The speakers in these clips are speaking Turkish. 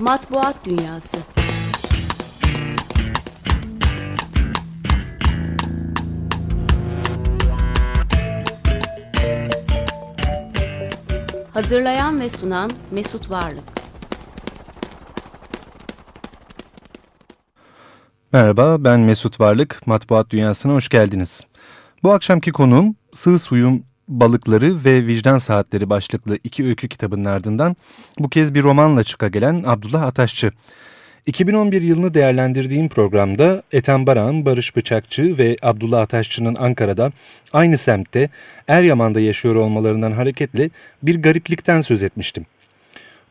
Matbuat Dünyası. Hazırlayan ve sunan Mesut Varlık. Merhaba ben Mesut Varlık, Matbuat Dünyası'na hoş geldiniz. Bu akşamki konuğum Sığ Suyun Balıkları ve Vicdan Saatleri başlıklı iki öykü kitabının ardından bu kez bir romanla çıka gelen Abdullah Ataşçı. 2011 yılını değerlendirdiğim programda Ethem Baran, Barış Bıçakçı ve Abdullah Ataşçı'nın Ankara'da aynı semtte Eryaman'da yaşıyor olmalarından hareketle bir gariplikten söz etmiştim.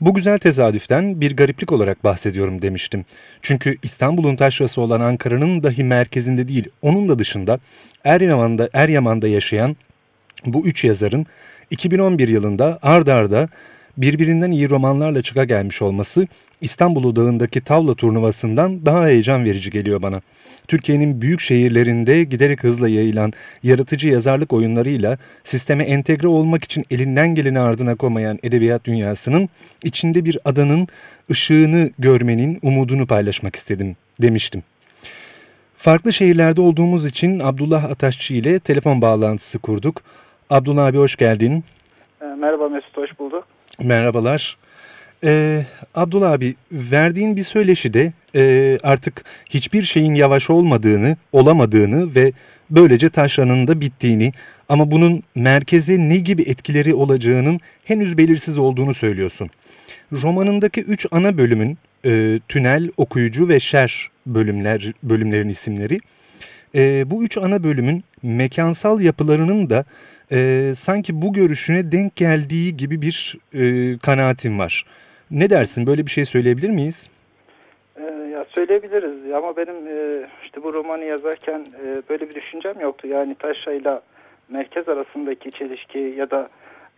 Bu güzel tesadüften bir gariplik olarak bahsediyorum demiştim. Çünkü İstanbul'un taşrası olan Ankara'nın dahi merkezinde değil, onun da dışında Eryaman'da, Eryaman'da yaşayan bu üç yazarın 2011 yılında ard arda birbirinden iyi romanlarla çıka gelmiş olması İstanbul Odağı'ndaki tavla turnuvasından daha heyecan verici geliyor bana. Türkiye'nin büyük şehirlerinde giderek hızla yayılan yaratıcı yazarlık oyunlarıyla sisteme entegre olmak için elinden geleni ardına koymayan edebiyat dünyasının içinde bir adanın ışığını görmenin umudunu paylaşmak istedim demiştim. Farklı şehirlerde olduğumuz için Abdullah Ataşçı ile telefon bağlantısı kurduk. Abdullah abi hoş geldin. Merhaba Mesut, hoş bulduk. Merhabalar. Ee, Abdullah abi verdiğin bir söyleşide e, artık hiçbir şeyin yavaş olmadığını, olamadığını ve böylece taşranın da bittiğini ama bunun merkeze ne gibi etkileri olacağının henüz belirsiz olduğunu söylüyorsun. Romanındaki üç ana bölümün e, tünel, okuyucu ve şer bölümler bölümlerin isimleri. E, bu üç ana bölümün mekansal yapılarının da e, sanki bu görüşüne denk geldiği gibi bir e, kanaatim var. Ne dersin? Böyle bir şey söyleyebilir miyiz? Ee, ya söyleyebiliriz ama benim e, işte bu romanı yazarken e, böyle bir düşüncem yoktu. Yani Taşra ile merkez arasındaki çelişki ya da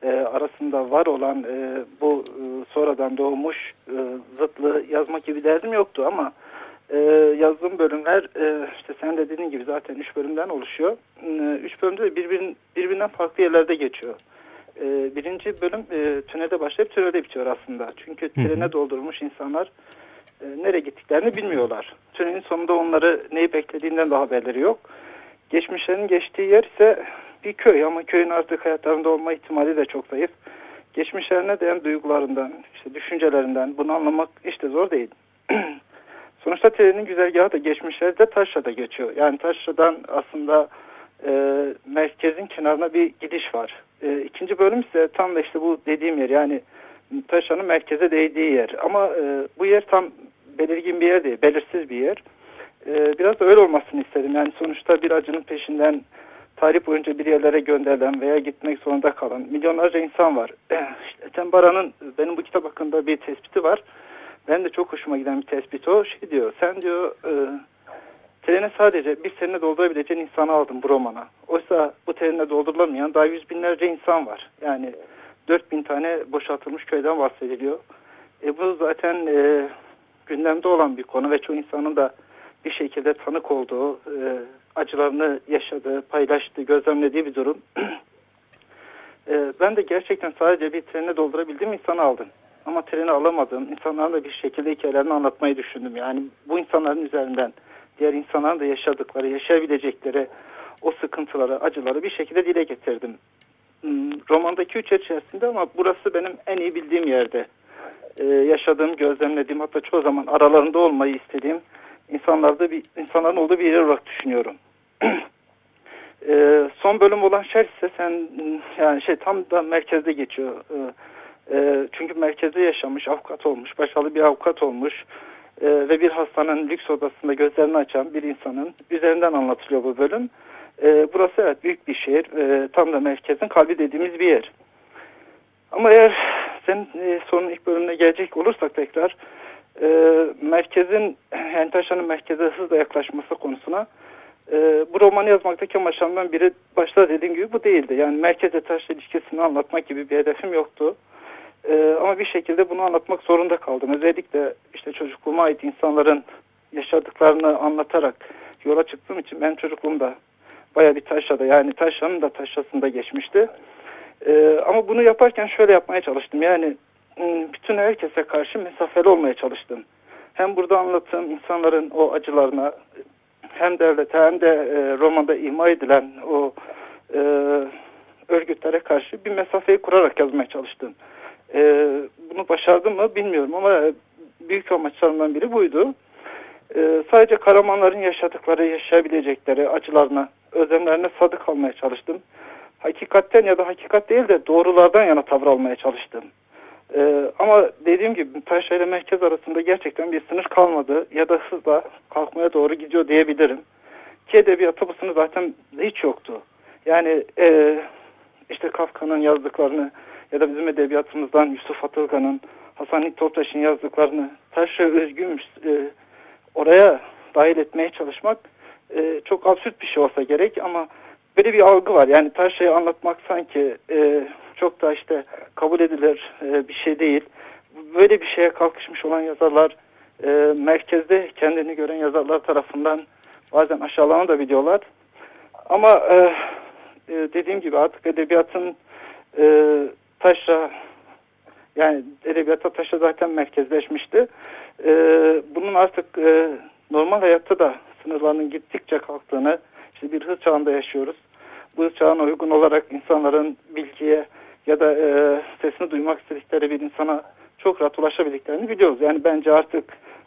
e, arasında var olan e, bu e, sonradan doğmuş e, zıtlığı yazmak gibi derdim yoktu ama e, yazdığım bölümler e, işte sen de dediğin gibi zaten üç bölümden oluşuyor. E, üç bölümde de birbirinden, birbirinden farklı yerlerde geçiyor. E, birinci bölüm e, tünelde başlayıp tünelde bitiyor aslında. Çünkü trene doldurmuş insanlar e, nereye gittiklerini bilmiyorlar. Tünelin sonunda onları neyi beklediğinden de haberleri yok. Geçmişlerin geçtiği yer ise bir köy ama köyün artık hayatlarında olma ihtimali de çok zayıf. Geçmişlerine değen duygularından, işte düşüncelerinden bunu anlamak işte zor değil. Sonuçta trenin güzergahı da geçmişlerde Taşra'da geçiyor. Yani Taşra'dan aslında e, merkezin kenarına bir gidiş var. E, ikinci bölüm ise tam da işte bu dediğim yer yani Taşra'nın merkeze değdiği yer. Ama e, bu yer tam belirgin bir yer değil, belirsiz bir yer. E, biraz da öyle olmasını istedim. Yani sonuçta bir acının peşinden tarih boyunca bir yerlere gönderilen veya gitmek zorunda kalan milyonlarca insan var. İşte Tembara'nın benim bu kitap hakkında bir tespiti var. Ben de çok hoşuma giden bir tespit o. Şey diyor, sen diyor e, trene sadece bir sene doldurabileceğin insanı aldım bu romana. Oysa bu trene doldurulamayan daha yüz binlerce insan var. Yani 4000 tane boşaltılmış köyden bahsediliyor. E, bu zaten e, gündemde olan bir konu ve çoğu insanın da bir şekilde tanık olduğu, e, acılarını yaşadığı, paylaştığı, gözlemlediği bir durum. e, ben de gerçekten sadece bir trene doldurabildiğim insanı aldım. Ama treni alamadığım insanların da bir şekilde hikayelerini anlatmayı düşündüm. Yani bu insanların üzerinden diğer insanların da yaşadıkları, yaşayabilecekleri o sıkıntıları, acıları bir şekilde dile getirdim. Hmm, romandaki üç içerisinde ama burası benim en iyi bildiğim yerde. Ee, yaşadığım, gözlemlediğim hatta çoğu zaman aralarında olmayı istediğim insanlarda bir insanların olduğu bir yer olarak düşünüyorum. ee, son bölüm olan şer ise sen yani şey tam da merkezde geçiyor. Ee, e, çünkü merkezde yaşamış, avukat olmuş, başarılı bir avukat olmuş e, ve bir hastanın lüks odasında gözlerini açan bir insanın üzerinden anlatılıyor bu bölüm. E, burası evet büyük bir şehir, e, tam da merkezin kalbi dediğimiz bir yer. Ama eğer sen e, sorunun ilk bölümüne gelecek olursak tekrar e, merkezin yani Taşra'nın merkeze hızla yaklaşması konusuna e, bu romanı yazmaktaki amaçlarımdan biri başta dediğim gibi bu değildi. Yani merkeze Taşra ilişkisini anlatmak gibi bir hedefim yoktu. E, ama bir şekilde bunu anlatmak zorunda kaldım. Özellikle işte çocukluğuma ait insanların yaşadıklarını anlatarak yola çıktığım için ben çocukluğumda baya bir taşrada yani taşranın da taşrasında geçmişti. E, ama bunu yaparken şöyle yapmaya çalıştım. Yani ıı, bütün herkese karşı mesafeli olmaya çalıştım. Hem burada anlattığım insanların o acılarına hem devlete hem de e, romanda ima edilen o e, örgütlere karşı bir mesafeyi kurarak yazmaya çalıştım. E, bunu başardım mı bilmiyorum ama büyük amaçlarından biri buydu. E, sadece Karamanların yaşadıkları, yaşayabilecekleri acılarına, özlemlerine sadık kalmaya çalıştım. Hakikatten ya da hakikat değil de doğrulardan yana tavır almaya çalıştım. Ee, ama dediğim gibi Taşra ile merkez arasında gerçekten bir sınır kalmadı ya da hızla kalkmaya doğru gidiyor diyebilirim. Ki edebiyatı bu sınır zaten hiç yoktu. Yani e, işte Kafka'nın yazdıklarını ya da bizim edebiyatımızdan Yusuf Atılgan'ın, Hasan Hit Toptaş'ın yazdıklarını Taşra özgümüş e, oraya dahil etmeye çalışmak e, çok absürt bir şey olsa gerek ama böyle bir algı var. Yani Taşra'yı anlatmak sanki e, çok da işte kabul edilir e, bir şey değil. Böyle bir şeye kalkışmış olan yazarlar e, merkezde kendini gören yazarlar tarafından bazen aşağılanabiliyorlar. Ama e, e, dediğim gibi artık edebiyatın e, taşra yani edebiyata taşra zaten merkezleşmişti. E, bunun artık e, normal hayatta da sınırlarının gittikçe kalktığını, işte bir hız çağında yaşıyoruz. Bu hız çağına uygun olarak insanların bilgiye, ya da e, sesini duymak istedikleri bir insana çok rahat ulaşabildiklerini biliyoruz. Yani bence artık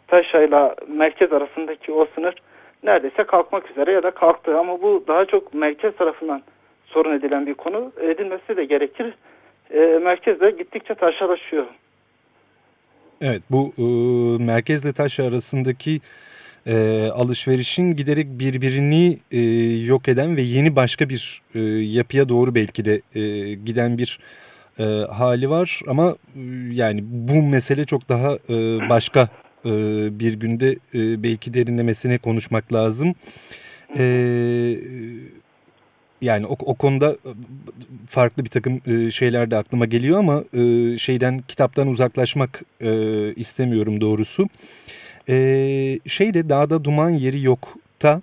Taşra'yla merkez arasındaki o sınır neredeyse kalkmak üzere ya da kalktı. Ama bu daha çok merkez tarafından sorun edilen bir konu. Edilmesi de gerekir. E, merkez de gittikçe taşralaşıyor. Evet bu e, merkezle taş arasındaki e, alışverişin giderek birbirini e, yok eden ve yeni başka bir e, yapıya doğru belki de e, giden bir e, hali var. Ama e, yani bu mesele çok daha e, başka e, bir günde e, belki derinlemesine konuşmak lazım. E, yani o, o konuda farklı bir takım e, şeyler de aklıma geliyor ama e, şeyden kitaptan uzaklaşmak e, istemiyorum doğrusu e, şeyde dağda duman yeri yokta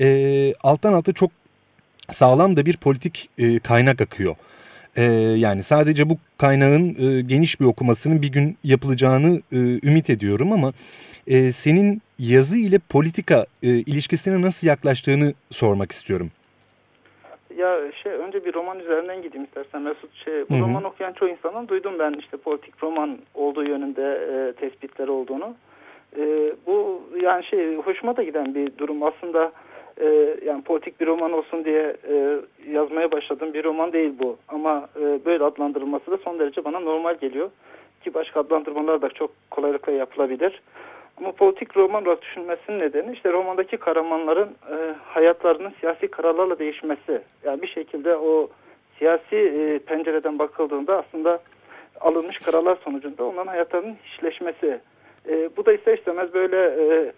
e, alttan alta çok sağlam da bir politik e, kaynak akıyor. E, yani sadece bu kaynağın e, geniş bir okumasının bir gün yapılacağını e, ümit ediyorum ama e, senin yazı ile politika e, ilişkisine nasıl yaklaştığını sormak istiyorum. Ya şey önce bir roman üzerinden gideyim istersen Mesut. Şey, bu Hı -hı. roman okuyan çoğu insandan duydum ben işte politik roman olduğu yönünde e, tespitler olduğunu. E, bu yani şey hoşuma da giden bir durum aslında e, yani politik bir roman olsun diye e, yazmaya başladığım bir roman değil bu ama e, böyle adlandırılması da son derece bana normal geliyor ki başka adlandırmalar da çok kolaylıkla yapılabilir. Ama politik roman olarak düşünmesinin nedeni işte romandaki kahramanların e, hayatlarının siyasi kararlarla değişmesi. Yani bir şekilde o siyasi e, pencereden bakıldığında aslında alınmış kararlar sonucunda onların hayatlarının işleşmesi. E, bu da ister istemez böyle e,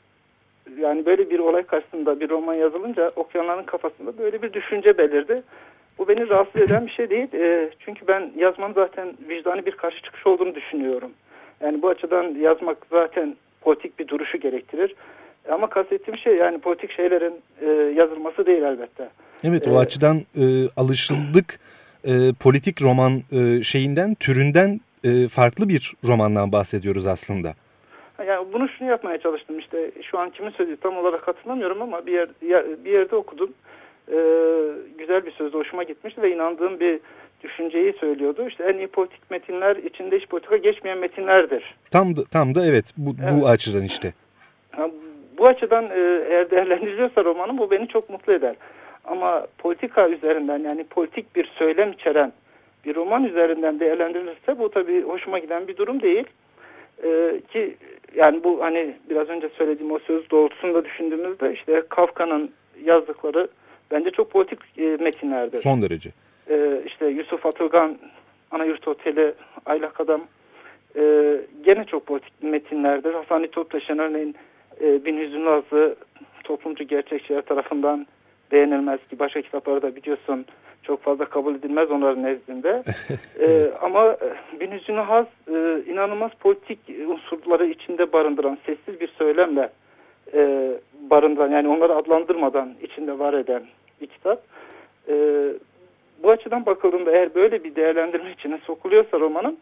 yani böyle bir olay karşısında bir roman yazılınca okuyanların kafasında böyle bir düşünce belirdi. Bu beni rahatsız eden bir şey değil. E, çünkü ben yazmanın zaten vicdani bir karşı çıkış olduğunu düşünüyorum. Yani bu açıdan yazmak zaten politik bir duruşu gerektirir. Ama kastettiğim şey yani politik şeylerin e, yazılması değil elbette. Evet o ee, açıdan e, alışıldık e, politik roman e, şeyinden türünden e, farklı bir romandan bahsediyoruz aslında. Yani bunu şunu yapmaya çalıştım işte şu an kimin sözü tam olarak hatırlamıyorum ama bir, yer, bir yerde okudum. Ee, güzel bir sözdü hoşuma gitmişti ve inandığım bir düşünceyi söylüyordu. İşte en iyi politik metinler içinde hiç politika geçmeyen metinlerdir. Tam da, tam da evet bu, evet. bu açıdan işte. Bu açıdan eğer değerlendiriliyorsa romanım bu beni çok mutlu eder. Ama politika üzerinden yani politik bir söylem içeren bir roman üzerinden değerlendirilirse bu tabii hoşuma giden bir durum değil. Ee, ki yani bu hani biraz önce söylediğim o söz doğrultusunda düşündüğümüzde işte Kafka'nın yazdıkları bence çok politik e, metinlerdir. Son derece. Ee, işte Yusuf Atılgan, Anayurt Oteli, Aylak Adam e, gene çok politik metinlerdir. Hasan Toptaş'ın örneğin e, Bin Hüzünlü Azı toplumcu gerçekçiler tarafından beğenilmez ki başka kitapları biliyorsun çok fazla kabul edilmez onların nezdinde. ee, ama e, Bin Hüsnü Haz e, inanılmaz politik unsurları içinde barındıran, sessiz bir söylemle e, barındıran, yani onları adlandırmadan içinde var eden bir kitap. E, bu açıdan bakıldığında eğer böyle bir değerlendirme içine sokuluyorsa romanın,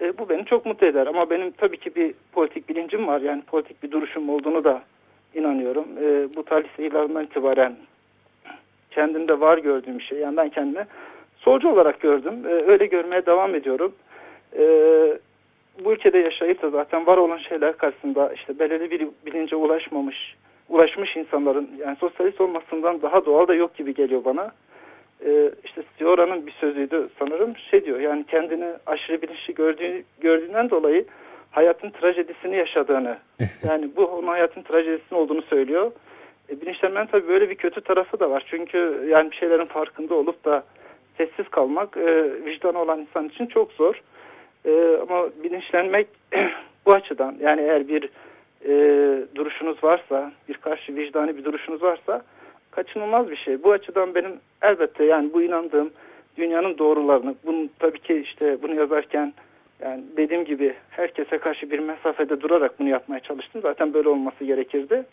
E, bu beni çok mutlu eder ama benim tabii ki bir politik bilincim var. Yani politik bir duruşum olduğunu da inanıyorum. E, bu tarih yıllarından itibaren kendimde var gördüğüm bir şey. Yani ben kendimi solcu olarak gördüm. E, öyle görmeye devam ediyorum. E, bu ülkede yaşayıp da zaten var olan şeyler karşısında işte belirli bir bilince ulaşmamış, ulaşmış insanların yani sosyalist olmasından daha doğal da yok gibi geliyor bana. Ee, işte Siora'nın bir sözüydü sanırım şey diyor yani kendini aşırı bilinçli gördüğü, gördüğünden dolayı hayatın trajedisini yaşadığını yani bu onun hayatın trajedisinin olduğunu söylüyor. E, bilinçlenmenin tabii böyle bir kötü tarafı da var çünkü yani bir şeylerin farkında olup da sessiz kalmak e, vicdanı olan insan için çok zor. E, ama bilinçlenmek bu açıdan yani eğer bir e, duruşunuz varsa, bir karşı vicdani bir duruşunuz varsa kaçınılmaz bir şey. Bu açıdan benim elbette yani bu inandığım dünyanın doğrularını, bunu tabii ki işte bunu yazarken yani dediğim gibi herkese karşı bir mesafede durarak bunu yapmaya çalıştım. Zaten böyle olması gerekirdi.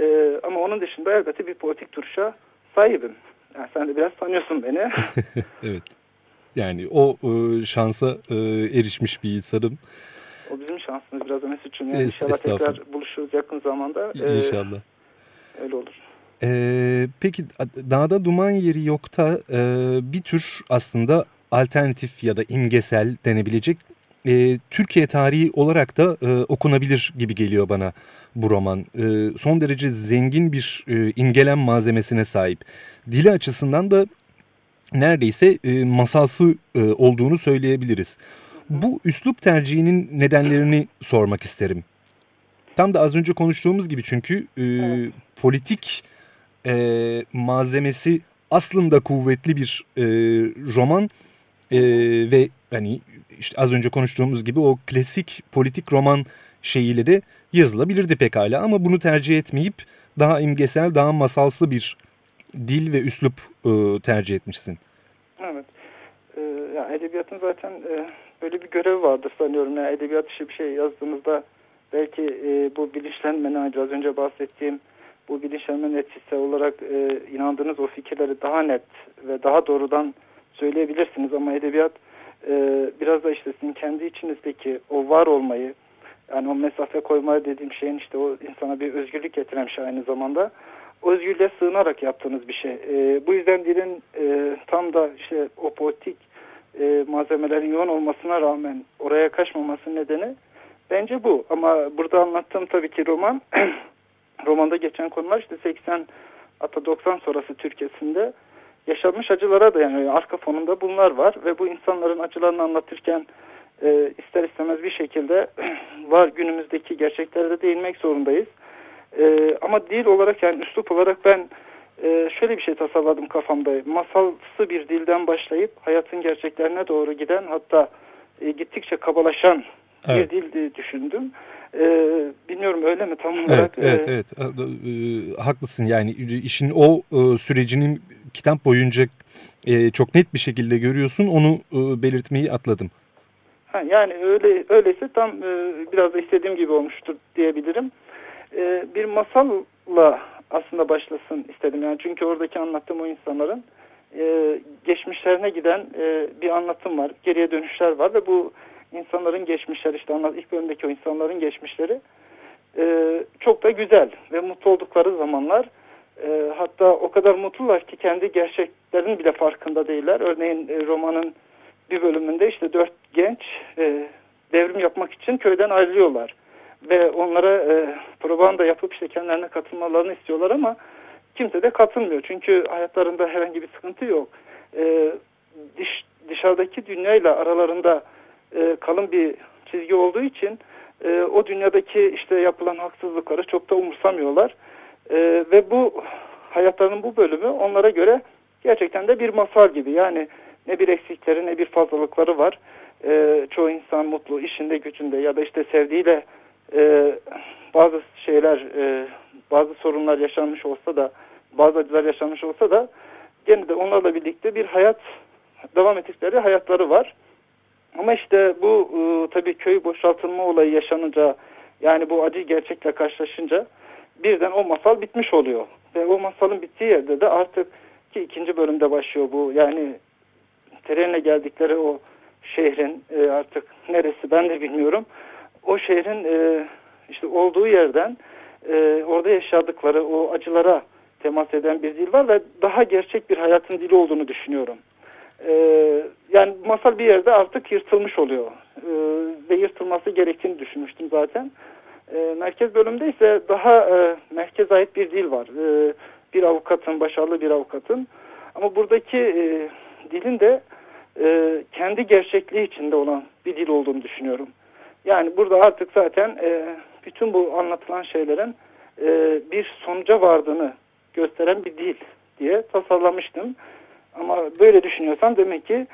Ee, ama onun dışında elbette bir politik duruşa sahibim. Yani sen de biraz tanıyorsun beni. evet. Yani o e, şansa e, erişmiş bir insanım. O bizim şansımız biraz da Mesut'cum. Yani inşallah tekrar buluşuruz yakın zamanda. Ee, inşallah. Öyle olur. Ee, peki dağda duman yeri yokta e, bir tür aslında alternatif ya da imgesel denebilecek e, Türkiye tarihi olarak da e, okunabilir gibi geliyor bana bu roman. E, son derece zengin bir e, imgelem malzemesine sahip. Dili açısından da neredeyse e, masalsı e, olduğunu söyleyebiliriz. Bu üslup tercihinin nedenlerini sormak isterim. Tam da az önce konuştuğumuz gibi çünkü e, evet. politik e, malzemesi aslında kuvvetli bir e, roman e, ve hani işte az önce konuştuğumuz gibi o klasik politik roman şeyiyle de yazılabilirdi pekala ama bunu tercih etmeyip daha imgesel, daha masalsı bir dil ve üslup e, tercih etmişsin. Evet. Ee, yani edebiyatın zaten e, böyle bir görevi vardır sanıyorum. Yani edebiyat işi bir şey yazdığımızda belki e, bu bilinçlenmenin az önce bahsettiğim bu bilinçlenme neticesi olarak e, inandığınız o fikirleri daha net ve daha doğrudan söyleyebilirsiniz ama edebiyat e, biraz da işte sizin kendi içinizdeki o var olmayı yani o mesafe koymayı dediğim şeyin işte o insana bir özgürlük getiren şey aynı zamanda özgürlüğe sığınarak yaptığınız bir şey. E, bu yüzden dilin e, tam da işte o politik e, malzemelerin yoğun olmasına rağmen oraya kaçmaması nedeni bence bu. Ama burada anlattığım tabii ki roman romanda geçen konular işte 80 hatta 90 sonrası Türkiye'sinde yaşanmış acılara dayanıyor. Arka fonunda bunlar var ve bu insanların acılarını anlatırken e, ister istemez bir şekilde var günümüzdeki gerçeklere de değinmek zorundayız. E, ama dil olarak yani üslup olarak ben e, şöyle bir şey tasarladım kafamda. Masalsı bir dilden başlayıp hayatın gerçeklerine doğru giden hatta e, gittikçe kabalaşan evet. bir dil düşündüm. E, bilmiyorum öyle mi tam olarak? Evet, evet, evet. E, haklısın yani işin o e, sürecinin kitap boyunca e, çok net bir şekilde görüyorsun. Onu e, belirtmeyi atladım. Ha, yani öyle öyleyse tam e, biraz da istediğim gibi olmuştur diyebilirim. E, bir masalla aslında başlasın istedim. Yani çünkü oradaki anlattığım o insanların e, geçmişlerine giden e, bir anlatım var. Geriye dönüşler var ve bu insanların geçmişleri işte ilk bölümdeki o insanların geçmişleri e, çok da güzel ve mutlu oldukları zamanlar e, hatta o kadar mutlular ki kendi gerçeklerin bile farkında değiller. Örneğin e, romanın bir bölümünde işte dört genç e, devrim yapmak için köyden ayrılıyorlar ve onlara e, propaganda yapıp işte kendilerine katılmalarını istiyorlar ama kimse de katılmıyor. Çünkü hayatlarında herhangi bir sıkıntı yok. E, dış, dışarıdaki dünyayla aralarında e, kalın bir çizgi olduğu için e, o dünyadaki işte yapılan haksızlıkları çok da umursamıyorlar. E, ve bu hayatlarının bu bölümü onlara göre gerçekten de bir masal gibi. Yani ne bir eksikleri ne bir fazlalıkları var. E, çoğu insan mutlu işinde gücünde ya da işte sevdiğiyle e, bazı şeyler e, bazı sorunlar yaşanmış olsa da bazı acılar yaşanmış olsa da gene de onlarla birlikte bir hayat devam ettikleri hayatları var. Ama işte bu e, tabii köy boşaltılma olayı yaşanınca yani bu acı gerçekle karşılaşınca birden o masal bitmiş oluyor. Ve o masalın bittiği yerde de artık ki ikinci bölümde başlıyor bu yani trenle geldikleri o şehrin e, artık neresi ben de bilmiyorum. O şehrin e, işte olduğu yerden e, orada yaşadıkları o acılara temas eden bir dil var ve daha gerçek bir hayatın dili olduğunu düşünüyorum. E, yani masal bir yerde artık yırtılmış oluyor e, ve yırtılması gerektiğini düşünmüştüm zaten. E, merkez bölümde ise daha e, merkez ait bir dil var. Bir avukatın, başarılı bir avukatın. Ama buradaki e, dilin de e, kendi gerçekliği içinde olan bir dil olduğunu düşünüyorum. Yani burada artık zaten e, bütün bu anlatılan şeylerin bir sonuca vardığını gösteren bir dil diye tasarlamıştım. Ama böyle düşünüyorsam demek ki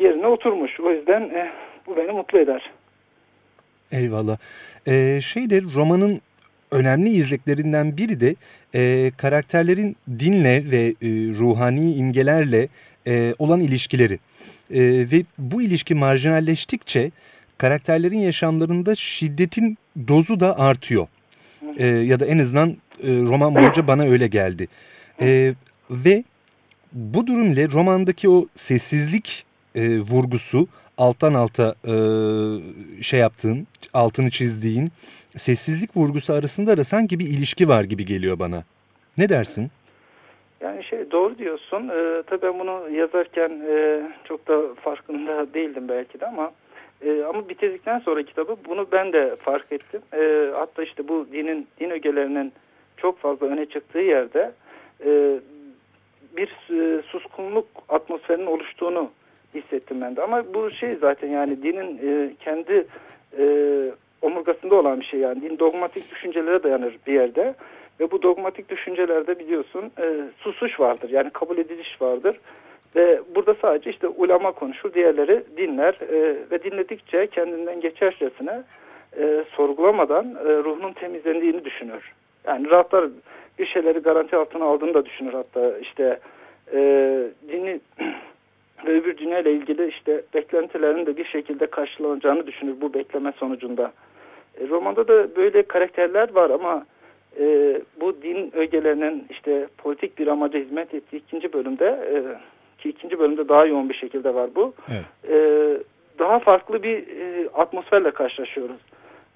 yerine oturmuş. O yüzden e, bu beni mutlu eder. Eyvallah. Ee, şeyde romanın önemli izleklerinden biri de e, karakterlerin dinle ve e, ruhani imgelerle e, olan ilişkileri. E, ve bu ilişki marjinalleştikçe karakterlerin yaşamlarında şiddetin dozu da artıyor. E, ya da en azından e, roman boyunca bana öyle geldi. E, ve bu durum ile romandaki o sessizlik e, vurgusu alttan alta e, şey yaptığın, altını çizdiğin sessizlik vurgusu arasında da sanki bir ilişki var gibi geliyor bana. Ne dersin? Yani şey doğru diyorsun. Ee, tabii ben bunu yazarken e, çok da farkında değildim belki de ama e, ama bitirdikten sonra kitabı bunu ben de fark ettim. E, hatta işte bu dinin din ögelerinin çok fazla öne çıktığı yerde e, bir e, suskunluk atmosferinin oluştuğunu hissettim ben de. Ama bu şey zaten yani dinin e, kendi e, omurgasında olan bir şey yani. Din dogmatik düşüncelere dayanır bir yerde. Ve bu dogmatik düşüncelerde biliyorsun e, susuş vardır. Yani kabul ediliş vardır. Ve burada sadece işte ulama konuşur, diğerleri dinler e, ve dinledikçe kendinden geçercesine e, sorgulamadan e, ruhunun temizlendiğini düşünür. Yani rahatlar bir şeyleri garanti altına aldığını da düşünür hatta işte e, dini ve öbür dünya ile ilgili işte beklentilerin de bir şekilde karşılanacağını düşünür bu bekleme sonucunda. E, romanda da böyle karakterler var ama e, bu din ögelerinin işte politik bir amaca hizmet ettiği ikinci bölümde e, ki ikinci bölümde daha yoğun bir şekilde var bu. Evet. E, daha farklı bir e, atmosferle karşılaşıyoruz.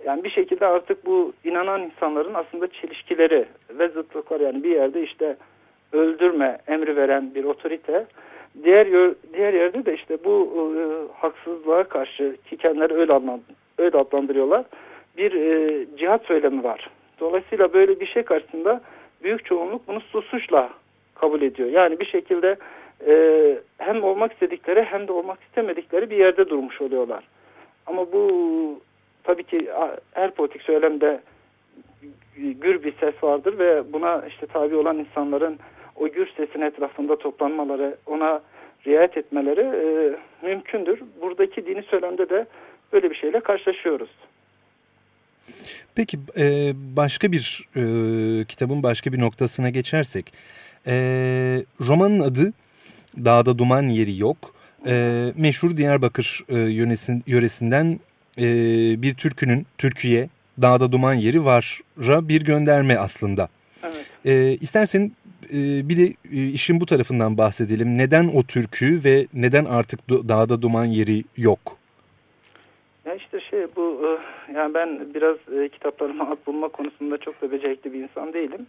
Yani bir şekilde artık bu inanan insanların aslında çelişkileri ve zıtlıklar yani bir yerde işte öldürme emri veren bir otorite diğer diğer yerde de işte bu e, haksızlığa karşı ki kendileri öyle, adland, öyle adlandırıyorlar bir e, cihat söylemi var. Dolayısıyla böyle bir şey karşısında büyük çoğunluk bunu susuşla kabul ediyor. Yani bir şekilde e, hem olmak istedikleri hem de olmak istemedikleri bir yerde durmuş oluyorlar. Ama bu tabii ki her politik söylemde gür bir ses vardır ve buna işte tabi olan insanların o gür sesin etrafında toplanmaları, ona riayet etmeleri e, mümkündür. Buradaki dini söylemde de böyle bir şeyle karşılaşıyoruz. Peki e, başka bir e, kitabın başka bir noktasına geçersek. E, romanın adı Dağda Duman Yeri Yok. E, meşhur Diyarbakır e, yönesin, yöresinden e, bir türkünün Türkiye Dağda Duman Yeri Var'a bir gönderme aslında. Evet. E, istersen e, bir de e, işin bu tarafından bahsedelim. Neden o türkü ve neden artık Dağda Duman Yeri yok? Ya işte şey bu e, yani ben biraz e, kitaplarıma ad bulma konusunda çok da becerikli bir insan değilim.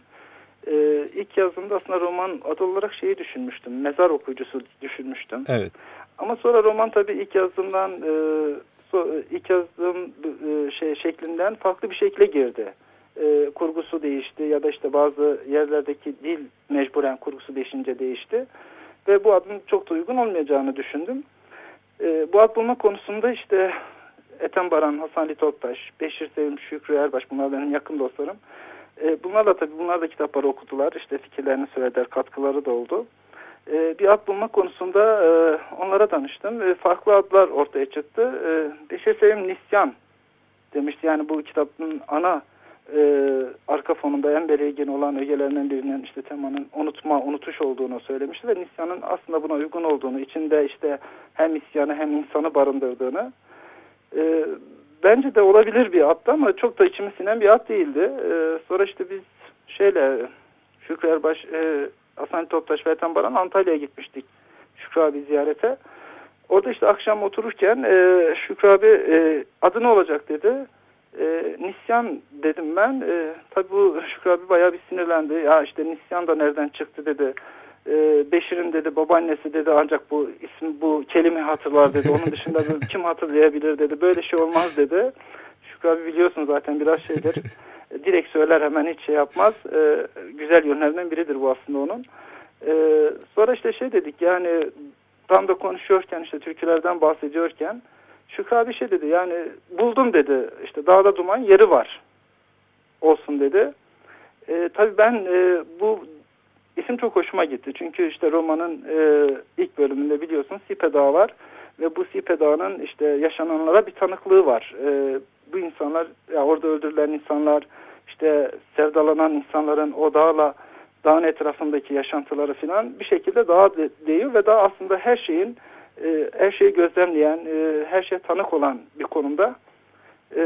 E, ilk yazdığımda aslında roman adı olarak şeyi düşünmüştüm. Mezar okuyucusu düşünmüştüm. Evet. Ama sonra roman tabii ilk yazdığımdan e, ilk yazdığım e, şey şeklinden farklı bir şekle girdi. E, kurgusu değişti ya da işte bazı yerlerdeki dil mecburen kurgusu değişince değişti. Ve bu adın çok da uygun olmayacağını düşündüm. E, bu ad bulma konusunda işte Ethem Baran, Hasan Ali Toptaş, Beşir Sevim, Şükrü Erbaş bunlar benim yakın dostlarım. E, bunlar da tabii bunlar da kitapları okudular. İşte fikirlerini söylediler, katkıları da oldu. E, bir ad bulma konusunda e, onlara danıştım. E, farklı adlar ortaya çıktı. E, Beşir Sevim Nisyan demişti. Yani bu kitabın ana e, arka fonunda en belirgin olan ögelerinden birinin işte temanın unutma, unutuş olduğunu söylemişti ve nisyanın aslında buna uygun olduğunu, içinde işte hem isyanı hem insanı barındırdığını e, bence de olabilir bir attı ama çok da içime sinen bir at değildi. E, sonra işte biz şeyle Şükrü Erbaş, e, Hasan Toptaş ve Ethem Baran Antalya'ya gitmiştik. Şükrü abi ziyarete. Orada işte akşam otururken e, Şükrü abi e, adı ne olacak dedi. E, Nisyan dedim ben. E, tabii bu Şükrü abi bayağı bir sinirlendi. Ya işte Nisyan da nereden çıktı dedi. E, Beşir'in dedi babaannesi dedi ancak bu isim bu kelime hatırlar dedi. Onun dışında kim hatırlayabilir dedi. Böyle şey olmaz dedi. Şükrü abi biliyorsun zaten biraz şeydir. Direkt söyler hemen hiç şey yapmaz. E, güzel yönlerinden biridir bu aslında onun. E, sonra işte şey dedik yani tam da konuşuyorken işte türkülerden bahsediyorken Şükrü abi şey dedi yani buldum dedi işte dağda duman yeri var olsun dedi. E, tabii ben e, bu isim çok hoşuma gitti. Çünkü işte romanın e, ilk bölümünde biliyorsun Sipe Dağı var ve bu Sipe Dağı'nın işte yaşananlara bir tanıklığı var. E, bu insanlar ya orada öldürülen insanlar işte sevdalanan insanların o dağla dağın etrafındaki yaşantıları filan bir şekilde dağa de, değiyor ve dağ aslında her şeyin e, her şeyi gözlemleyen, e, her şeye tanık olan bir konumda. E,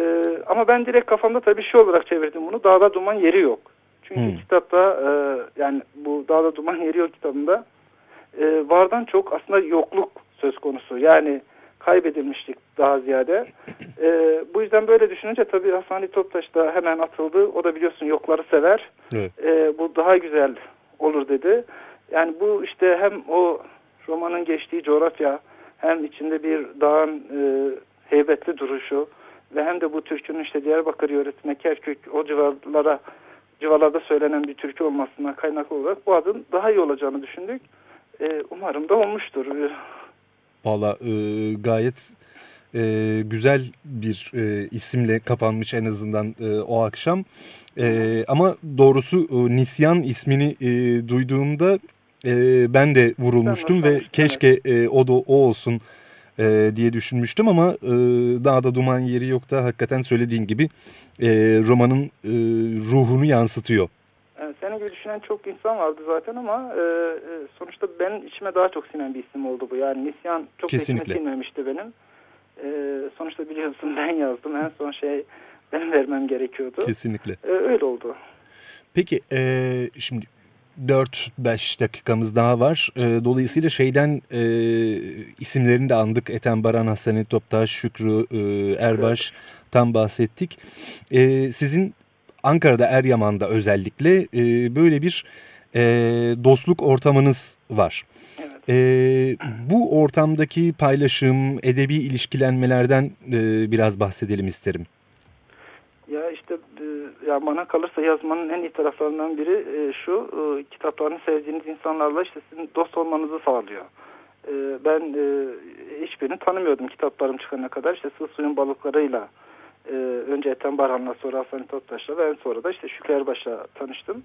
ama ben direkt kafamda tabii şey olarak çevirdim bunu. Dağda duman yeri yok. Çünkü hmm. kitapta e, yani bu Dağda Duman Yeri Yok kitabında e, vardan çok aslında yokluk söz konusu. Yani kaybedilmiştik daha ziyade. E, bu yüzden böyle düşününce tabii Hasan Toptaş da hemen atıldı. O da biliyorsun yokları sever. Evet. E, bu daha güzel olur dedi. Yani bu işte hem o romanın geçtiği coğrafya hem içinde bir dağın e, heybetli duruşu ve hem de bu türkünün işte Diyarbakır yöresine Kerkük o civarlara civarlarda söylenen bir türkü olmasına kaynaklı olarak bu adın daha iyi olacağını düşündük. E, umarım da olmuştur. Valla e, gayet e, güzel bir e, isimle kapanmış en azından e, o akşam. E, ama doğrusu e, Nisyan ismini e, duyduğumda e, ben de vurulmuştum ve keşke e, o da o olsun e, diye düşünmüştüm ama e, daha da duman yeri yok da hakikaten söylediğin gibi e, romanın e, ruhunu yansıtıyor. Evet, senin gibi düşünen çok insan vardı zaten ama e, e, sonuçta benim içime daha çok sinen bir isim oldu bu. Yani Nisyan çok Kesinlikle. sinmemişti benim. E, sonuçta biliyorsun ben yazdım. En son şey ben vermem gerekiyordu. Kesinlikle. E, öyle oldu. Peki e, şimdi 4-5 dakikamız daha var. E, dolayısıyla şeyden e, isimlerini de andık. Ethem Baran, Hasan Toptaş, Şükrü e, Erbaş tam bahsettik. E, sizin Ankara'da Eryaman'da özellikle e, böyle bir e, dostluk ortamınız var. Evet. E, bu ortamdaki paylaşım, edebi ilişkilenmelerden e, biraz bahsedelim isterim. Ya işte e, ya bana kalırsa yazmanın en iyi taraflarından biri e, şu e, kitaplarını sevdiğiniz insanlarla işte sizin dost olmanızı sağlıyor. E, ben e, hiçbirini tanımıyordum kitaplarım çıkana kadar işte sığ suyun balıklarıyla e, önce Ethem Barhan'la sonra Hasan Toptaş'la ve en sonra da işte Şükrü Erbaş'la tanıştım.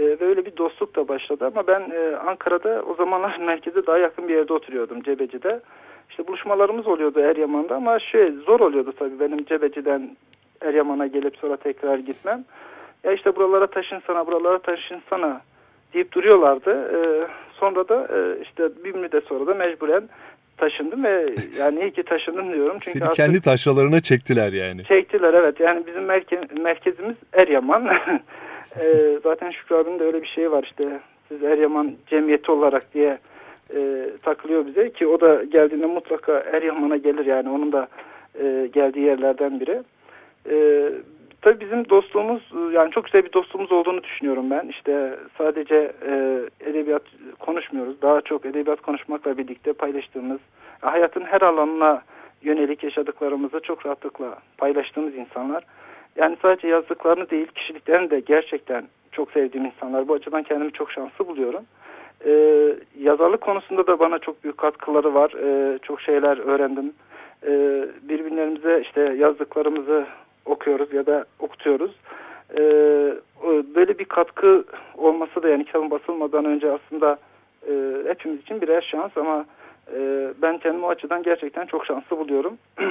E, böyle bir dostluk da başladı ama ben e, Ankara'da o zamanlar merkeze daha yakın bir yerde oturuyordum Cebeci'de. İşte buluşmalarımız oluyordu Eryaman'da ama şey zor oluyordu tabii benim Cebeci'den Eryaman'a gelip sonra tekrar gitmem. Ya işte buralara taşınsana, buralara taşınsana deyip duruyorlardı. Ee, sonra da e, işte bir müddet sonra da mecburen taşındım ve yani iyi ki taşındım diyorum. Çünkü Seni kendi taşralarına çektiler yani. Çektiler evet. Yani bizim merke merkezimiz Eryaman. e, zaten Şükrü abinin de öyle bir şey var işte. Siz Eryaman cemiyeti olarak diye e, takılıyor bize ki o da geldiğinde mutlaka Eryaman'a gelir yani onun da e, geldiği yerlerden biri. E, tabii bizim dostluğumuz yani çok güzel bir dostluğumuz olduğunu düşünüyorum ben. İşte sadece e, edebiyat konuşmuyoruz. Daha çok edebiyat konuşmakla birlikte paylaştığımız hayatın her alanına yönelik yaşadıklarımızı çok rahatlıkla paylaştığımız insanlar. Yani sadece yazdıklarını değil kişiliklerini de gerçekten çok sevdiğim insanlar. Bu açıdan kendimi çok şanslı buluyorum. Ee, yazarlık konusunda da bana çok büyük katkıları var. Ee, çok şeyler öğrendim. Ee, birbirlerimize işte yazdıklarımızı okuyoruz ya da okutuyoruz. E, böyle bir katkı olması da yani kitabın basılmadan önce aslında e, hepimiz için birer şans ama e, ben kendimi o açıdan gerçekten çok şanslı buluyorum.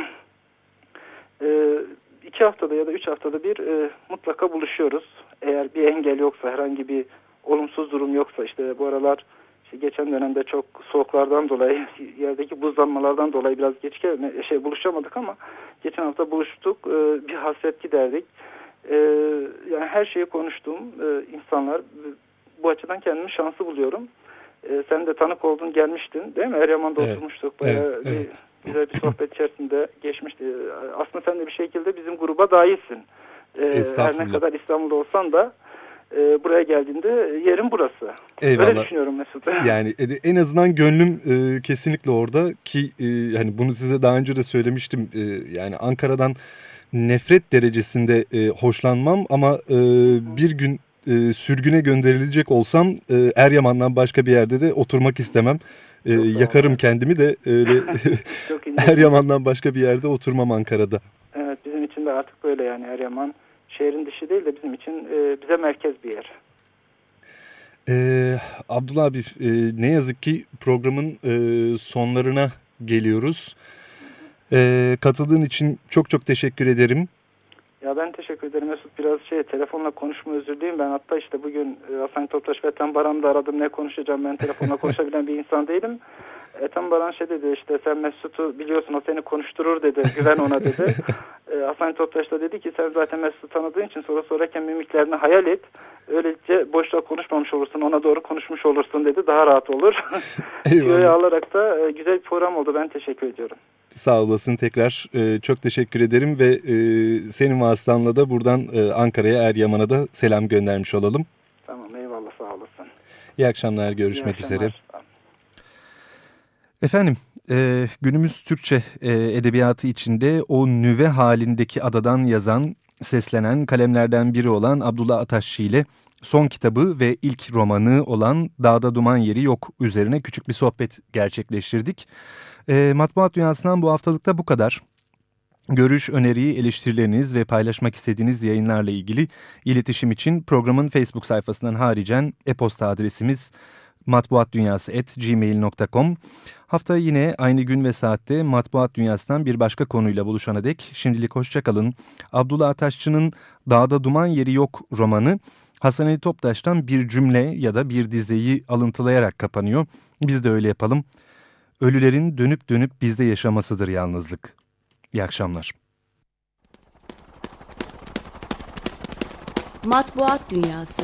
e, iki haftada ya da üç haftada bir e, mutlaka buluşuyoruz. Eğer bir engel yoksa, herhangi bir olumsuz durum yoksa işte bu aralar işte geçen dönemde çok soğuklardan dolayı yerdeki buzlanmalardan dolayı biraz geç gelme, şey buluşamadık ama geçen hafta buluştuk e, bir hasret giderdik. E, yani her şeyi konuştuğum e, insanlar bu açıdan kendimi şanslı buluyorum. e, sen de tanık oldun gelmiştin değil mi? Eryaman'da Evet. oturmuştuk. Bayağı Evet, bir, evet. güzel bir sohbet içerisinde geçmişti. E, Aslında sen de bir şekilde bizim gruba dahilsin. E, her ne kadar İstanbul'da olsan da e, buraya geldiğinde yerin burası. Öyle Eyvallah. düşünüyorum Mesut. Yani e, en azından gönlüm e, kesinlikle orada ki e, hani bunu size daha önce de söylemiştim. E, yani Ankara'dan nefret derecesinde e, hoşlanmam ama e, bir gün e, sürgüne gönderilecek olsam e, Eryaman'dan başka bir yerde de oturmak istemem. E, Çok yakarım kendimi de öyle. Eryaman'dan başka bir yerde oturmam Ankara'da. Evet bizim için de artık böyle yani Eryaman şehrin dışı değil de bizim için e, bize merkez bir yer. Ee, Abdullah abi e, ne yazık ki programın e, sonlarına geliyoruz. Ee, katıldığın için çok çok teşekkür ederim. Ya ben teşekkür ederim Mesut. Biraz şey telefonla konuşma özür dileyim. Ben hatta işte bugün e, Hasan Toptaş ve Baran'ı da aradım. Ne konuşacağım ben telefonla konuşabilen bir insan değilim. Ethem Baran şey dedi işte sen Mesut'u biliyorsun o seni konuşturur dedi. Güven ona dedi. e, Hasan Toptaş da dedi ki sen zaten Mesut'u tanıdığın için soru sorarken mimiklerini hayal et. Öylece boşta konuşmamış olursun ona doğru konuşmuş olursun dedi. Daha rahat olur. Eyvallah. alarak da e, güzel bir program oldu. Ben teşekkür ediyorum. Sağ olasın tekrar e, çok teşekkür ederim ve e, senin vasıtanla da buradan e, Ankara'ya Eryaman'a da selam göndermiş olalım. Tamam eyvallah sağ olasın. İyi akşamlar görüşmek İyi üzere. Efendim e, günümüz Türkçe e, edebiyatı içinde o nüve halindeki adadan yazan, seslenen kalemlerden biri olan Abdullah Ataşçı ile son kitabı ve ilk romanı olan Dağda Duman Yeri Yok üzerine küçük bir sohbet gerçekleştirdik. E, Matbuat Dünyası'ndan bu haftalıkta bu kadar. Görüş, öneri, eleştirileriniz ve paylaşmak istediğiniz yayınlarla ilgili iletişim için programın Facebook sayfasından haricen e-posta adresimiz matbuatdunyası.gmail.com Hafta yine aynı gün ve saatte Matbuat Dünyası'ndan bir başka konuyla buluşana dek şimdilik hoşçakalın. Abdullah Ataşçı'nın Dağda Duman Yeri Yok romanı Hasan Ali Toptaş'tan bir cümle ya da bir dizeyi alıntılayarak kapanıyor. Biz de öyle yapalım. Ölülerin dönüp dönüp bizde yaşamasıdır yalnızlık. İyi akşamlar. Matbuat Dünyası